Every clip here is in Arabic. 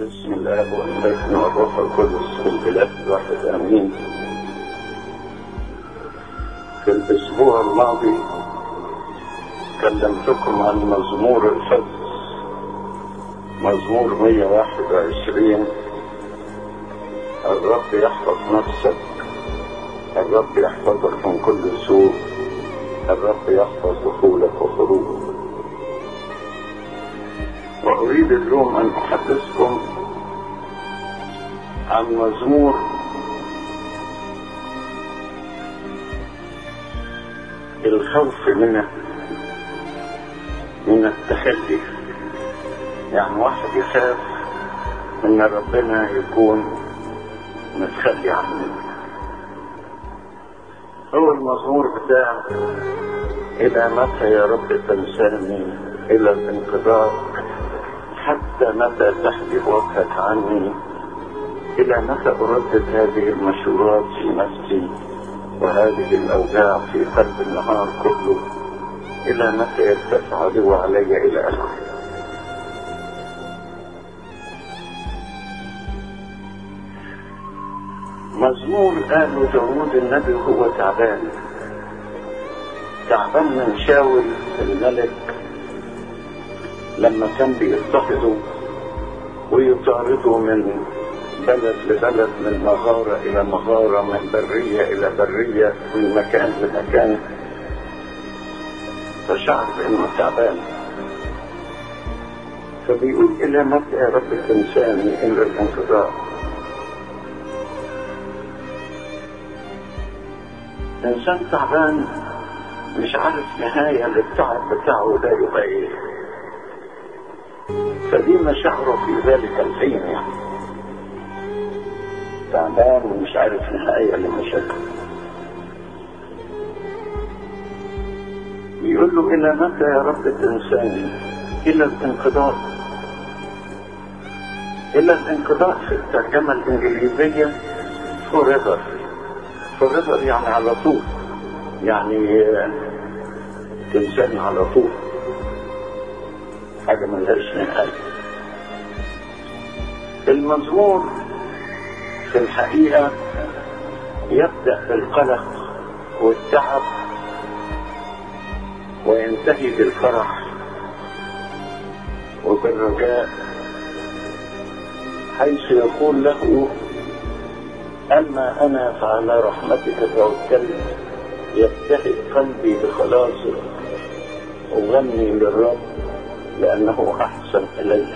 بسم الله والابن والروح القدس في البلاد الواحد آمين. في الأسبوع الماضي كلمتكم عن مزمور الفجر مزمور 121 الرب يحفظ نفسك الرب يحفظك من كل سوء الرب يحفظ دخولك وخروجك. وأريد اليوم أن أحدثكم عن مزمور الخوف من من التحدي. يعني واحد يخاف إن ربنا يكون متخلي عنه هو المزمور بتاع إلى متى يا رب تنساني إلى الانقضاء؟ حتى متى تحجب وجهك عني؟ إلى متى اردد هذه المشورات في نفسي؟ وهذه الأوجاع في قلب النهار كله؟ إلى متى يرتفع عدو علي إلى آخره؟ مزمور قاله داوود النبي وهو تعبان. تعبان من شاول الملك لما كان بيضطهده ويطارده من بلد لبلد من مغارة إلى مغارة من برية إلى برية من مكان لمكان. فشعر بأنه تعبان. فبيقول إلى متى يا رب تنساني إلا الانقضاء إنسان تعبان مش عارف نهاية للتعب بتاعه ده يبقى إيه فدي مشاعره في ذلك الحين يعني؟ تعبان ومش عارف نهاية لمشاكله بيقول له إلى متى يا رب تنساني إلى الانقضاء. إلى الانقضاء في الترجمة الإنجليزية forever. Forever يعني على طول. يعني تنساني على طول. حاجة ملهاش نهاية المزمور في الحقيقة يبدأ بالقلق والتعب وينتهي بالفرح وبالرجاء حيث يقول له أما أنا فعلى رحمتك توكلت يبتهج قلبي بخلاصك أغني للرب لأنه أحسن إلي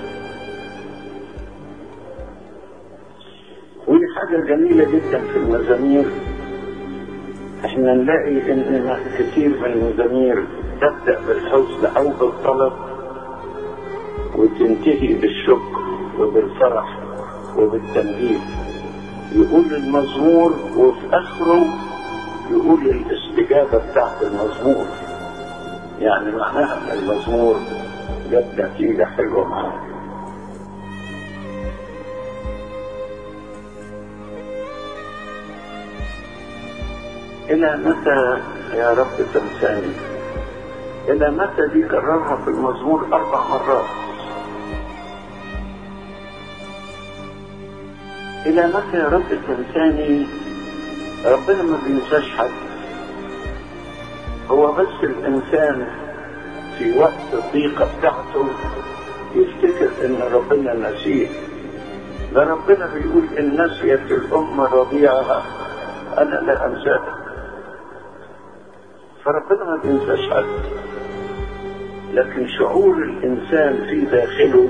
ودي حاجة جميلة جدا في المزامير. إحنا نلاقي ان كثير من المزامير تبدأ بالحزن أو بالطلب وتنتهي بالشكر وبالفرح وبالتنبيه. يقول المزمور وفي آخره يقول الاستجابة بتاعت المزمور. يعني معناها المزمور جاب نتيجة حلوة معاه إلى متى يا رب تنساني إلى متى دي كررها في المزمور أربع مرات؟ إلى متى يا رب تنساني ربنا ما بينساش حد. هو بس الإنسان في وقت الضيقة بتاعته يفتكر إن ربنا نسيه. ده ربنا بيقول إن نسيت الأمة رضيعها. أنا لا أنساها. فربنا ما بينساش حد. لكن شعور الإنسان في داخله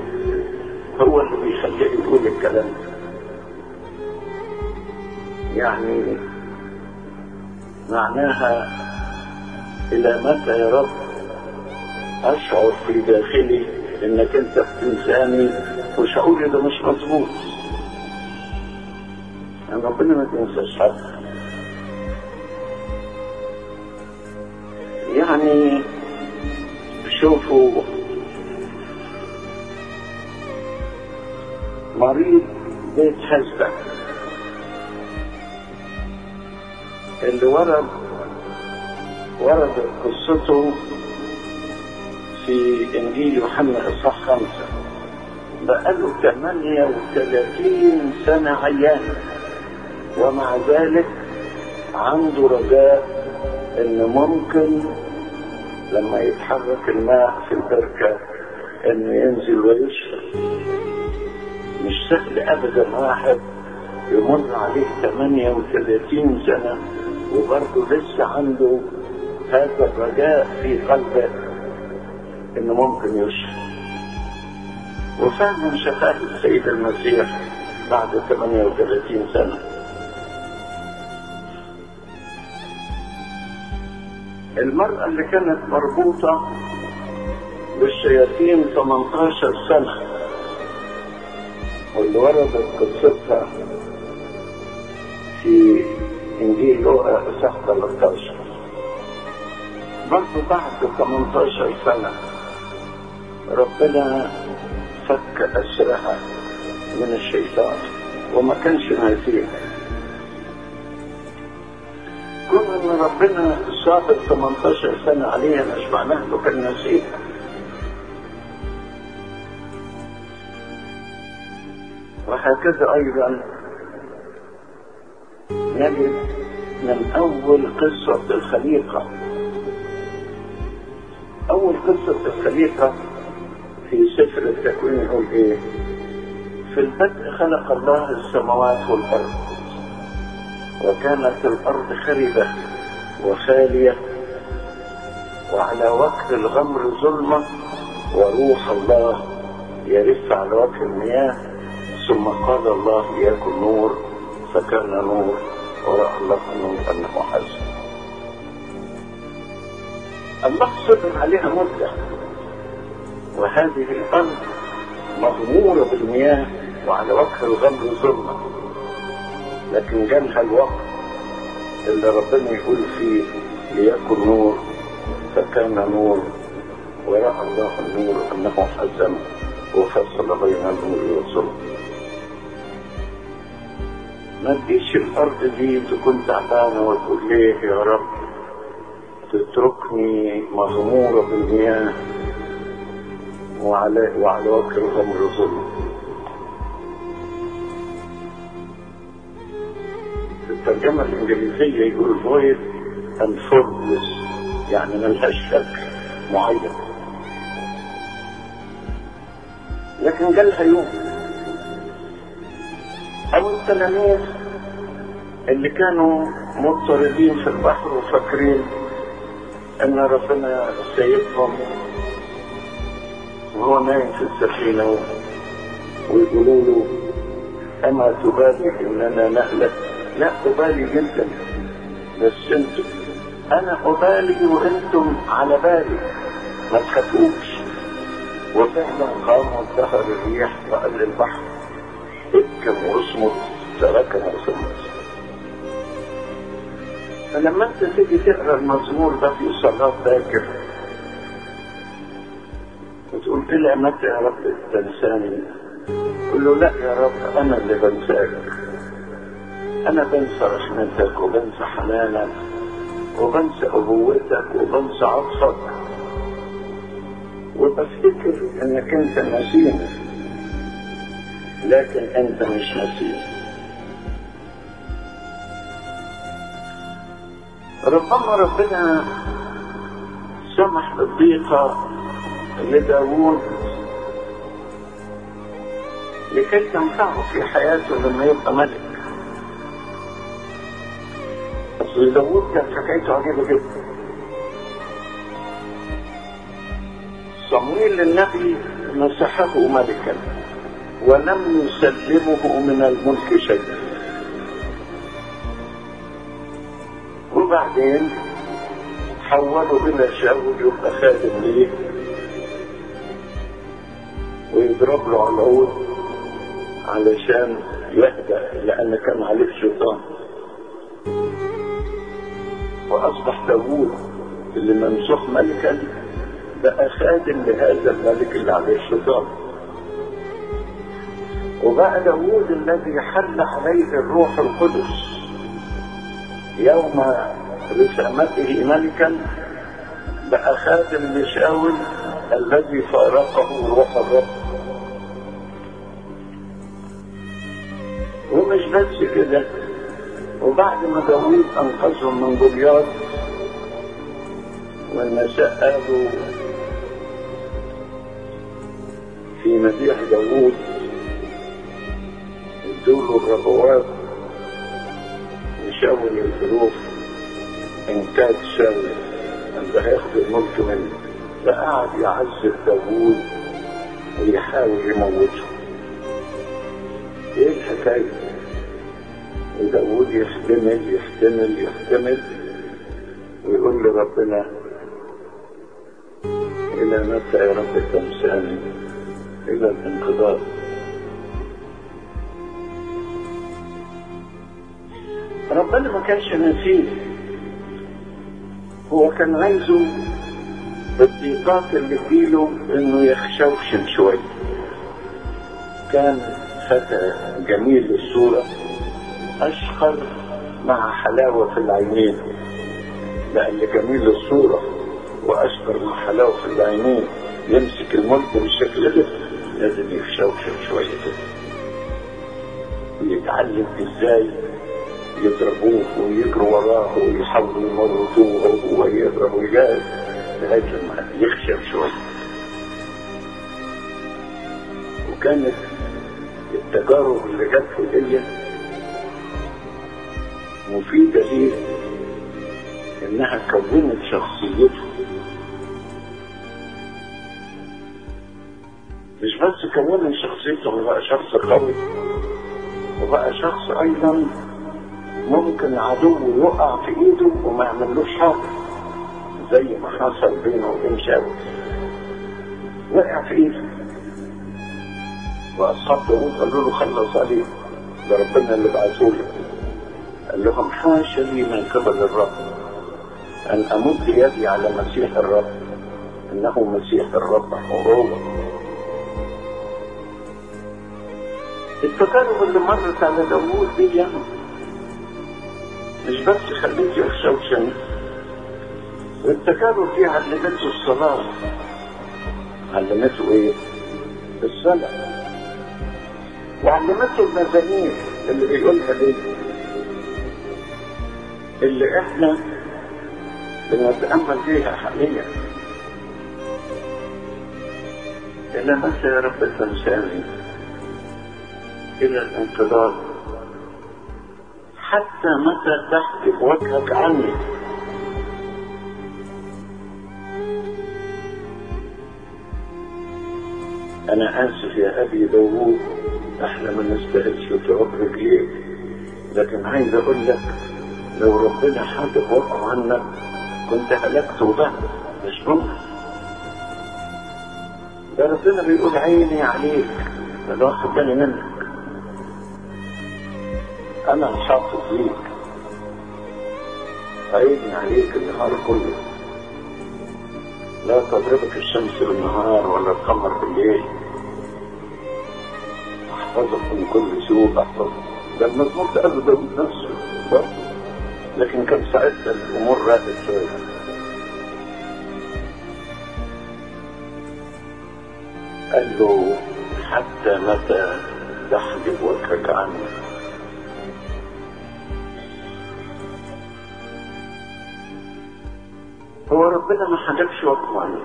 هو اللي بيخليه يقول الكلام ده. يعني معناها إلى متى يا رب؟ أشعر في داخلي إنك أنت بتنساني وشعوري ده مش مظبوط يعني ربنا ما بينساش حد. يعني شوفوا مريض بيت حزبة اللي ورد ورد قصته في إنجيل يوحنا اصحاح خمسه بقاله 38 سنة عيان. ومع ذلك عنده رجاء إن ممكن لما يتحرك الماء في البركة إنه ينزل ويشرب. مش سهل أبدا واحد يمر عليه 38 سنة وبرضه لسه عنده هذا الرجاء في قلبه. انه ممكن يشفى. وفعلا شفاه السيد المسيح بعد 38 سنة. المرأة اللي كانت مربوطة بالشياطين 18 سنة. واللي وردت قصتها في إنجيل لوقا اصحاح 13 برضه بعد 18 سنة. ربنا فك أسرها من الشيطان وما كانش ناسيها كون أن ربنا صابر 18 سنة عليها مش معناه انه كان ناسيها وهكذا أيضا نجد من أول قصة الخليقة. أول قصة الخليقة في سفر يقول إيه في البدء خلق الله السماوات والأرض. وكانت الأرض خربة وخالية وعلى وجه الغمر ظلمة وروح الله يرف على وجه المياه. ثم قال الله ليكن نور فكان نور ورأى الله النور أنه حسن الله صبر عليها مدة. وهذه الأرض مغمورة بالمياه وعلى وجه الغمر ظلمة لكن جالها الوقت اللي ربنا يقول فيه ليكن نور فكان نور ورأى الله النور أنه حزن وفصل بين النور والظلم. ما تجيش الأرض دي تكون تعبانة وتقول ليه يا رب؟ تتركني مغمورة بالمياه. وعلى وعلى وجه الغمر ظلم. في الترجمة الإنجليزية يقول void and formless يعني ملهاش شكل معين. لكن جالها يوم. أو التلاميذ اللي كانوا مضطردين في البحر وفاكرين إن ربنا سيبهم وهو نايم في السفينة ويقولوا له أما تبالي إننا نهلك لا أبالي جدا. بس أنتم. أنا أبالي وأنتم على بالي. ما تخافوش. وفعلا قام وانتهر الريح وقال للبحر ابكم واصمت تركنا وصمت فلما أنت تيجي تقرأ المزمور ده في صلاة باكر إلى متى يا رب تنساني قل له لا يا رب أنا اللي بنساك. أنا بنسى رحمتك وبنسى حنانك وبنسى أبوتك وبنسى عطفك. وبفتكر إنك أنت نسيني لكن أنت مش نسيني ربما ربنا سمح لداوود. لكي تنفعه في حياته لما يبقى ملك. داوود كان حكايته عجيبة جدا. صمويل النبي مسحه ملكا ولم يسلمه من الملك شيئا. وبعدين حولوا إلى شاول يبقى خادم ليه ويضرب له على العود علشان يهدى لأن كان عليه الشيطان. وأصبح داوود اللي ممسوح ملكا بقى خادم لهذا الملك اللي عليه الشيطان. وبقى داوود الذي حل عليه الروح القدس. يوم رسامته ملكا بقى خادم لشاول الذي فارقه روح الرب. بس كده. وبعد ما داوود أنقذهم من جولياط والنساء قالوا في مديح داوود ادوله الربوات يشاور الظروف. إن كاد شاور أن هياخد الملك منه. فقعد يعذب داوود ويحاول يموته. إيه الحكاية؟ وداود يحتمل يحتمل يحتمل ويقول لربنا إلى متى يا رب تنساني؟ إلى الانقضاء ربنا ما كانش نسيه هو كان عايزه بالضيقات اللي تجيله إنه يخشوشن شوية. كان فتى جميل الصورة أشقر مع حلاوة في العينين لأن جميل الصورة وأشقر مع حلاوة في العينين. يمسك الملك بالشكل ده لازم يشوشر شوية كده. ويتعلم إزاي يضربوه ويجروا وراه ويحاولوا يمرضوه وهو يضرب ويجاهد لغاية لما يخشب شوية. وكانت التجارب اللي جت في دي مفيدة ليه؟ إنها كونت شخصيته مش بس كونت شخصيته وبقى شخص قوي. وبقى شخص أيضا ممكن عدو يقع في إيده وما يعملوش حاجة زي ما حصل بينه وبين شاول وقع في إيده. واصحاب داوود قالوا له خلص عليه. ده ربنا اللي بعثه لك لهم حاشا لي من قبل الرب. أن أمد يدي على مسيح الرب. إنه مسيح الرب هو التجارب اللي مرت على داوود دي يعني. مش بس خليته يخشى وشن والتجارب دي علمته الصلاة. علمته إيه؟ الصلاة. وعلمته المزامير اللي بيقولها دي. اللي إحنا بنتأمل فيها حاليا إلى متى يا رب تنساني إلى الانقضاض حتى متى تحجب وجهك عني؟ أنا آسف يا أبي داوود إحنا ما نستاهلش تعب رجليك لكن عايز أقول لك لو ربنا حاجب وقعه عنك كنت هلكت وبعد مش ممكن ده ربنا بيقول عيني عليك أنا واخد بالي منك. أنا الحافظ ليك عيني عليك النهار كله. لا تضربك الشمس بالنهار ولا القمر بالليل. احفظك من كل سوء احفظك ده المزمور ده قال داود نفسه. لكن كان ساعتها الأمور راقت شوية قال له حتى متى تحجب وجهك عني هو ربنا ما حجبش وجهه عني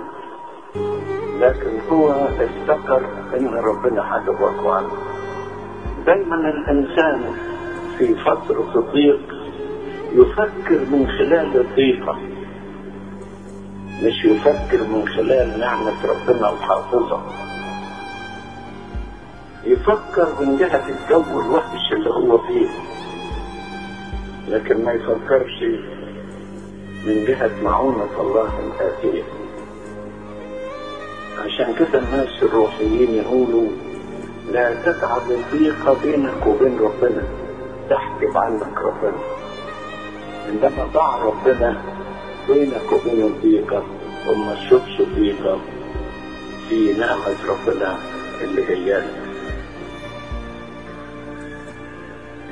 لكن هو افتكر إن ربنا حجب وجهه عنه. دايما الإنسان في فترة الضيق يفكر من خلال الضيقة مش يفكر من خلال نعمة ربنا الحافظة يفكر من جهة الجو الوحش اللي هو فيه. لكن ما يفكرش من جهة معونة الله الآتية. عشان كده الناس الروحيين يقولوا لا تجعل الضيقة بينك وبين ربنا. تحجب عنك ربنا. عندما ضع ربنا بينك وبين الضيقة وما تشوفش الضيقة في نعمة ربنا اللي جايالك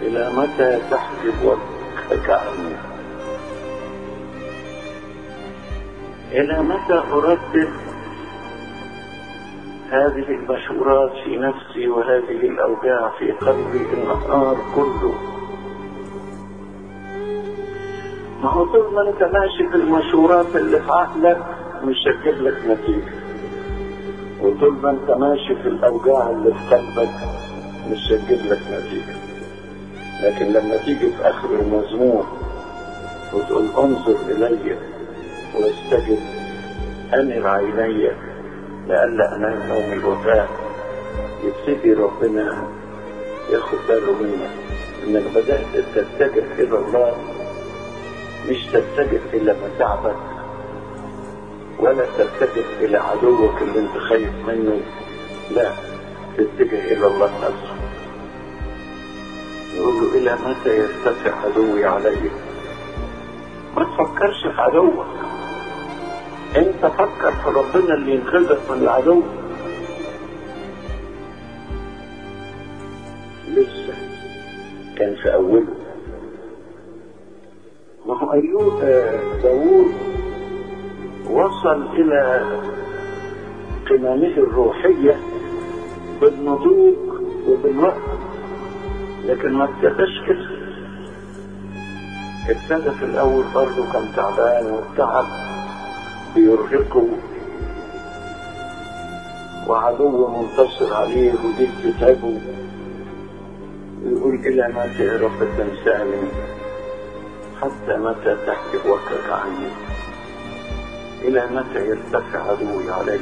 إلى متى تحجب وجهك عني؟ إلى متى أردد هذه المشورات في نفسي وهذه الأوجاع في قلبي النهار كله؟ ما هو طول ما انت ماشي في المشورات اللي في عقلك مش هتجيب لك نتيجة. وطول ما انت ماشي في الأوجاع اللي في قلبك مش هتجيب لك نتيجة. لكن لما تيجي في آخر المزمور وتقول انظر إلي واستجب أنر عيني لئلا أنام نوم الوفاء يبتدي ربنا ياخد باله منك إنك بدأت تتجه إلى الله مش تتجه إلى متاعبك ولا تتجه إلى عدوك اللي أنت خايف منه لا تتجه إلى الله نفسه. يقول له إلى متى يرتفع عدوي علي؟ ما تفكرش في عدوك. أنت فكر في ربنا اللي ينقذك من العدو. لسه كان في أوله. إلى قمامه الروحية بالنضوج وبالوقت لكن ما ابتداش كده ابتدى في الأول برضه كان تعبان والتعب بيرهقه. وعدو منتصر عليه ودي بتتعبه يقول إلى متى رب تنساني حتى متى تحجب وجهك عني؟ إلى متى يرتفع عدوي علي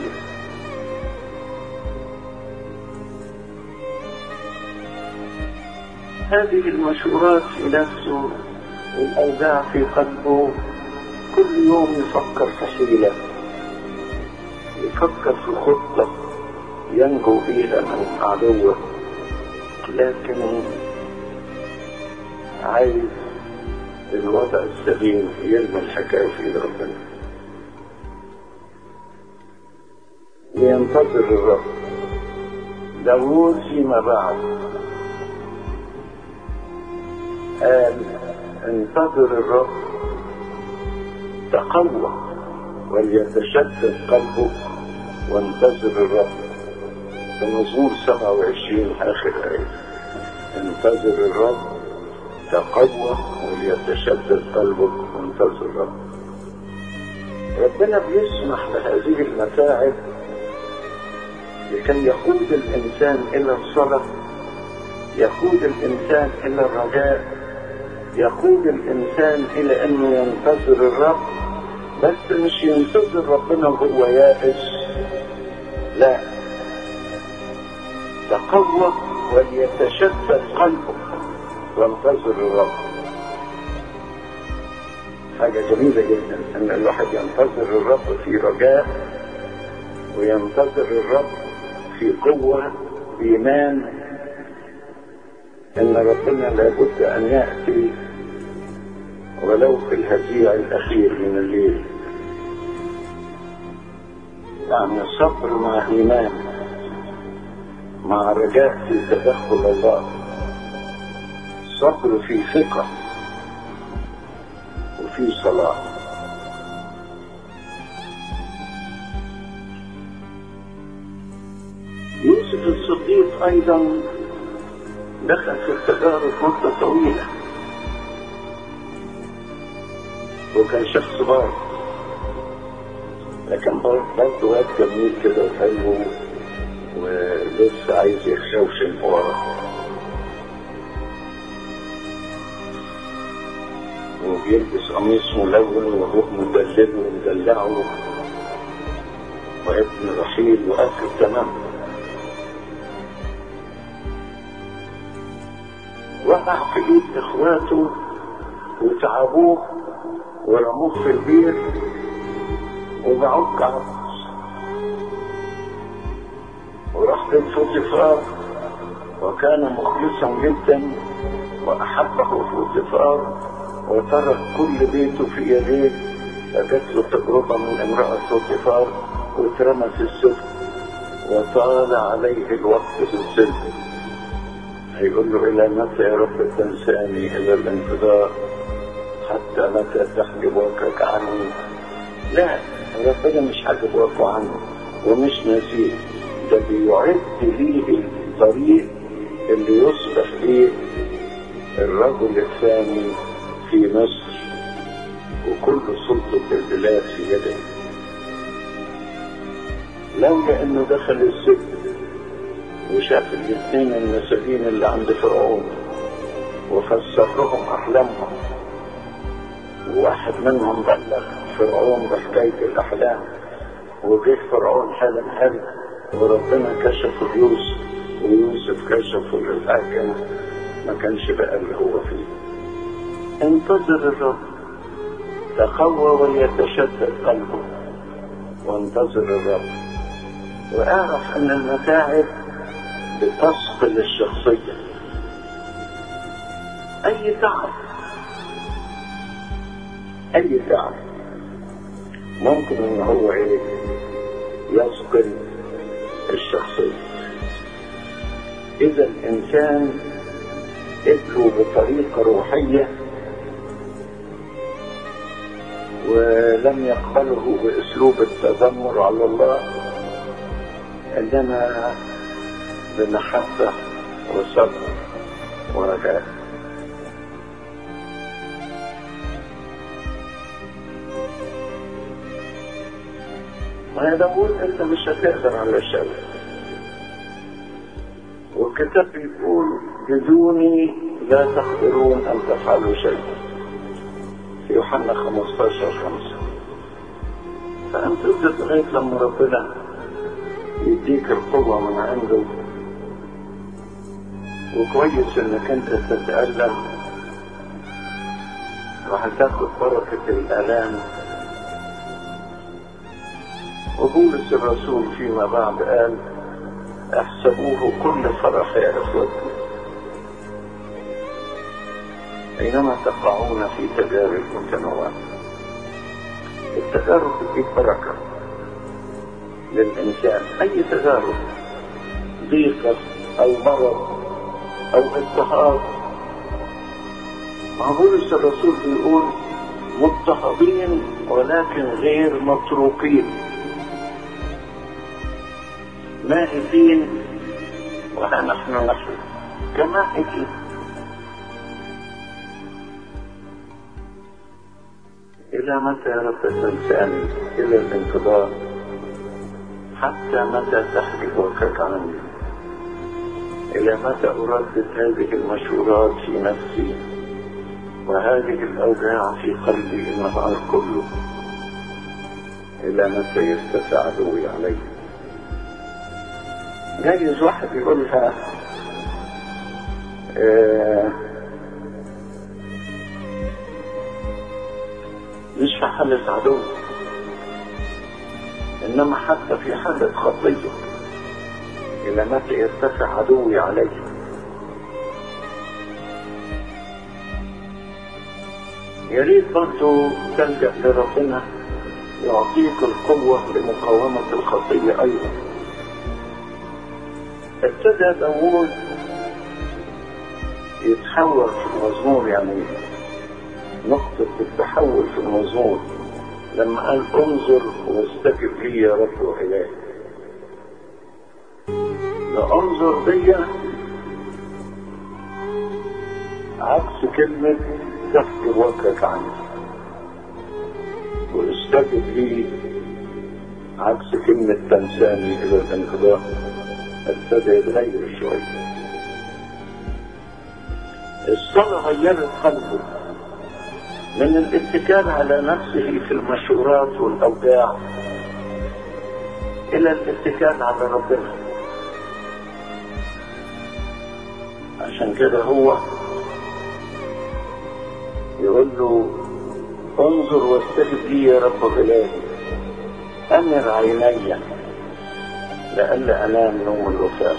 هذه المشورات في نفسه والأوجاع في قلبه. كل يوم يفكر في حيلة يفكر في خطة ينجو بها من عدوه. لكن عايز الوضع السليم يرمي الحكاية في ربنا. وينتظر الرب. داوود فيما بعد. قال انتظر الرب. تقوى وليتشدد قلبك وانتظر الرب. في مزمور 27 آخر آية. انتظر الرب. تقوى وليتشدد قلبك وانتظر الرب. ربنا بيسمح بهذه المتاعب لكي يقود الإنسان إلى الصلاة؟ يقود الإنسان إلى الرجاء؟ يقود الإنسان إلى أنه ينتظر الرب؟ بس مش ينتظر ربنا وهو يائس لا. تقوى وليتشتت قلبه وانتظر الرب. حاجة جميلة جدا إن الواحد ينتظر الرب في رجاء وينتظر الرب في قوة إيمان. إن ربنا لابد أن يأتي ولو في الهزيع الأخير من الليل. يعني صبر مع إيمان مع رجاء في تدخل الله. صبر في ثقة وفي صلاة. يوسف الصديق أيضا دخل في التجارب مدة طويلة. وكان شخص بار لكن برضه واد جميل كده وحلو ولسه عايز يخشوشن ورا وبيلبس قميص ملون وروح مدلله ومدلعة. وابن رحيل وآخر تمام. وقع في ايد إخواته وتعبوه ورموه في البير وباعوه كعبد وراح بيت فوتيفار وكان مخلصا جدا وأحبه فوتيفار وترك كل بيته في يديه. فجت له تجربة من امرأة فوتيفار واترمى في السجن وطال عليه الوقت في السجن. هيقول له إلى متى يا رب تنساني إلى الانتظار حتى متى تحجب وجهك عني لا ربنا مش حاجب وجهه عنه ومش ناسيه ده بيعد ليه الطريق اللي يصبح فيه الرجل الثاني في مصر وكل سلطة البلاد في يده. لولا إنه دخل السجن وشاف الاثنين المساجين اللي عند فرعون وفسر لهم أحلامهم. وواحد منهم بلغ فرعون بحكاية الأحلام وجه فرعون حلم حلم وربنا كشف ليوسف ويوسف كشفه للحاكم ما كانش بقى اللي هو فيه. انتظر الرب تقوى وليتشدد قلبه. وانتظر الرب واعرف أن المتاعب بتثقل الشخصية أي تعب أي تعب ممكن أن هو إيه يثقل الشخصية. إذا الإنسان ادعو بطريقة روحية ولم يقبله بأسلوب التذمر على الله انما بمحبة وصبر ورجاء ما داود انت مش هتقدر على الشر. والكتاب بيقول بدوني لا تقدرون أن تفعلوا شيئا. في يوحنا 15 5 فأنت تبدا لغايه لما ربنا يديك القوة من عنده. وكويس إنك أنت تتألم. وهتاخد بركة الآلام. وبولس الرسول فيما بعد قال أحسبوه كل فرح يا إخوتي. حينما تقعون في تجارب متنوعة التجارب بتجيب بركة للإنسان. أي تجارب؟ ضيقة أو مرض؟ أو اضطهاد مع بولس الرسول بيقول مضطهدين ولكن غير متروكين. مائتين وها نحن نحن. كمائتين إلى متى رب تنساني إلى الانتظار؟ حتى متى تحجب وجهك عني إلى متى أردد هذه المشورات في نفسي؟ وهذه الأوجاع في قلبي النهار كله إلى متى يرتفع عدوي علي جايز واحد يقولها آه. مش في حالة عدو إنما حتى في حالة خطية إلى متى يرتفع عدوي علي يا ريت برضه تلجأ لربنا يعطيك القوة لمقاومة الخطية أيضا. ابتدى داوود يتحول في المزمور يعني. نقطة التحول في المزمور. لما قال انظر واستجب لي يا رب إلهي انظر دي عكس كلمة تفكر وجهك عني واستجب لي عكس كلمة تنساني إلى الانقضاء. ابتدى يتغير شوية الصلاة غيرت قلبه من الاتكال على نفسه في المشورات والأوجاع إلى الاتكال على ربنا. عشان كده هو يقول له انظر واستجب لي يا رب إلهي أمر عيني لئلا أنام نوم الوفاء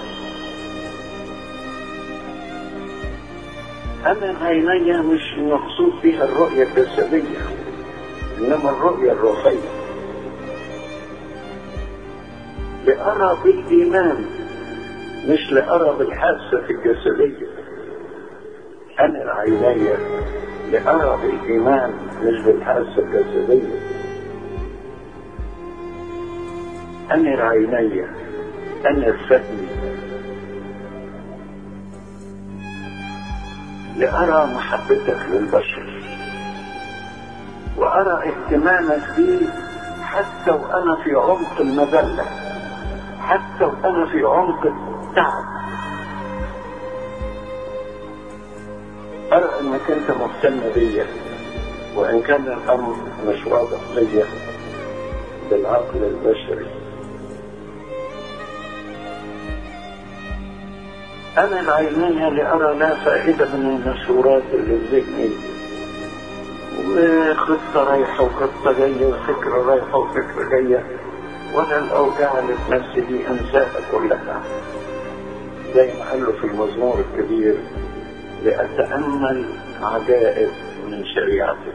أمر عيني مش مقصود بها الرؤية الجسدية إنما الرؤية الروحية. لأرى بالإيمان مش لأرى بالحاسة الجسدية. أمر عيني لأرى بالإيمان مش بالحاسة الجسدية. أمر عيني أنر فهمي لأرى محبتك للبشر وأرى اهتمامك بي حتى وأنا في عمق المذلة حتى وأنا في عمق التعب أرى أنك أنت مهتم بيا وإن كان الأمر مش واضح ليا بالعقل البشري. أنا العينية لأرى لا فائدة من المشهورات اللي في ذهني وخطة رايحة وخطة جاية وفكرة رايحة وفكرة جاية. وأنا الأوجاع اللي في نفسي دي أنساها كلها. زي ما قال في المزمور الكبير لأتأمل عجائب من شريعتك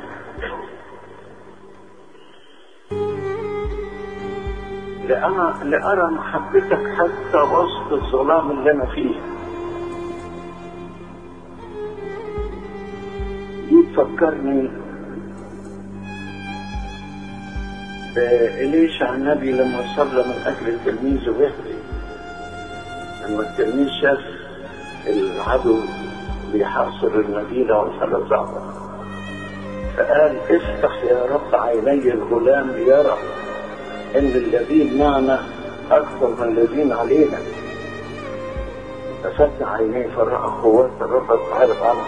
لأنا لأرى محبتك حتى وسط الظلام اللي أنا فيه. دي تفكرني بإليشع النبي لما صلى من أجل تلميذه بهري التلميذ شاف العدو بيحاصر المدينة وصل صعبة فقال افتح يا رب عيني الغلام ليرى إن الذين معنا أكثر من الذين علينا. ففتح عينيه فرأى قوات الرب بتحارب عنه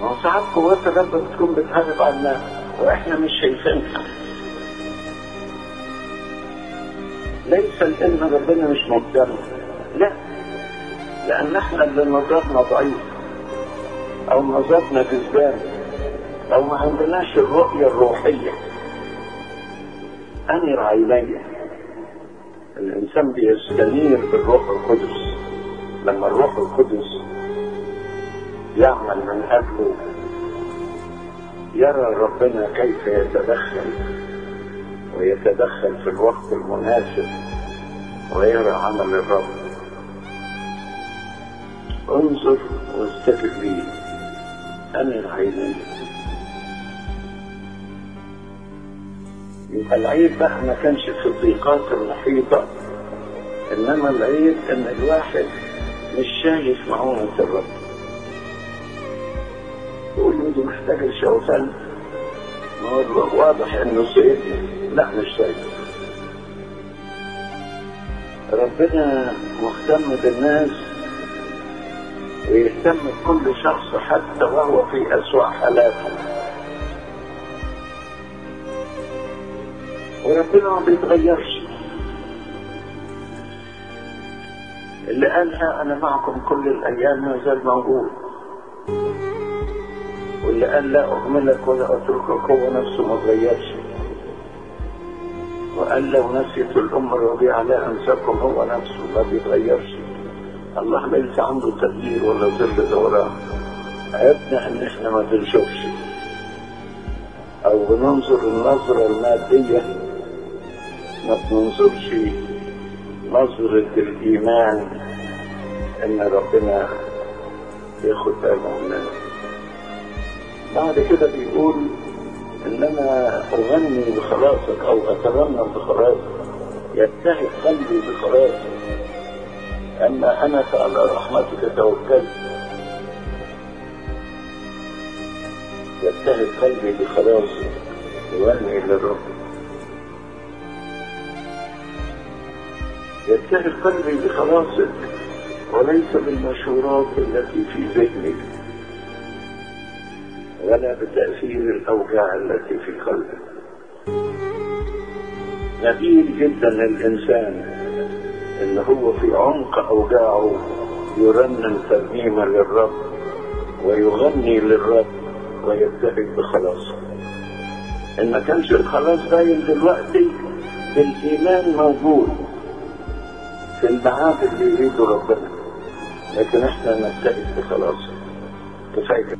ما هو ساعات قوات الرب بتكون بتحارب عنا وإحنا مش شايفينها. ليس لأن ربنا مش مهتم لا لأن إحنا اللي نظرنا ضعيف أو نظرنا جذبان أو ما عندناش الرؤية الروحية. انر عيني الإنسان بيستنير بالروح القدس. لما الروح القدس يعمل من أجله يرى ربنا كيف يتدخل ويتدخل في الوقت المناسب. ويرى عمل الرب. انظر واستفد بي. أنر عيني يبقى العيب بقى ما كانش في الضيقات المحيطة إنما العيب إن الواحد مش شايف معونة الرب. يقول دي محتاج الشوفان. ما هو واضح إنه سيدنا لا مش شايف ربنا مهتم بالناس ويهتم بكل شخص حتى وهو في أسوأ حالاته. وربنا ما بيتغيرش. اللي قالها أنا معكم كل الأيام ما زال موجود. واللي قال لا أهملك ولا أتركك هو نفسه ما تغيرش وقال لو نسيت الأمة الرضيعة لا أنساكم هو نفسه ما بيتغيرش الله ليس عنده تغيير ولا ظل دوران عيبنا إن إحنا ما بنشوفش. أو بننظر النظرة المادية. ما بننظرش نظرة الإيمان. إن ربنا ياخد باله بعد كده بيقول إنما اغني بخلاصك أو اترنم بخلاصك. يبتهج قلبي بخلاصك. أما أنا فعلى رحمتك توكلت يبتهج قلبي بخلاصك. يغني للرب. يبتهج قلبي بخلاصك. وليس بالمشورات التي في ذهنك. ولا بتأثير الأوجاع التي في قلبك نبيل جدا الإنسان إن هو في عمق أوجاعه يرنم ترنيمه للرب ويغني للرب ويبتهج بخلاصه. إن ما كانش الخلاص باين دلوقتي الايمان موجود في الميعاد اللي يريده ربنا لكن إحنا نبتهج بخلاصه. كفاية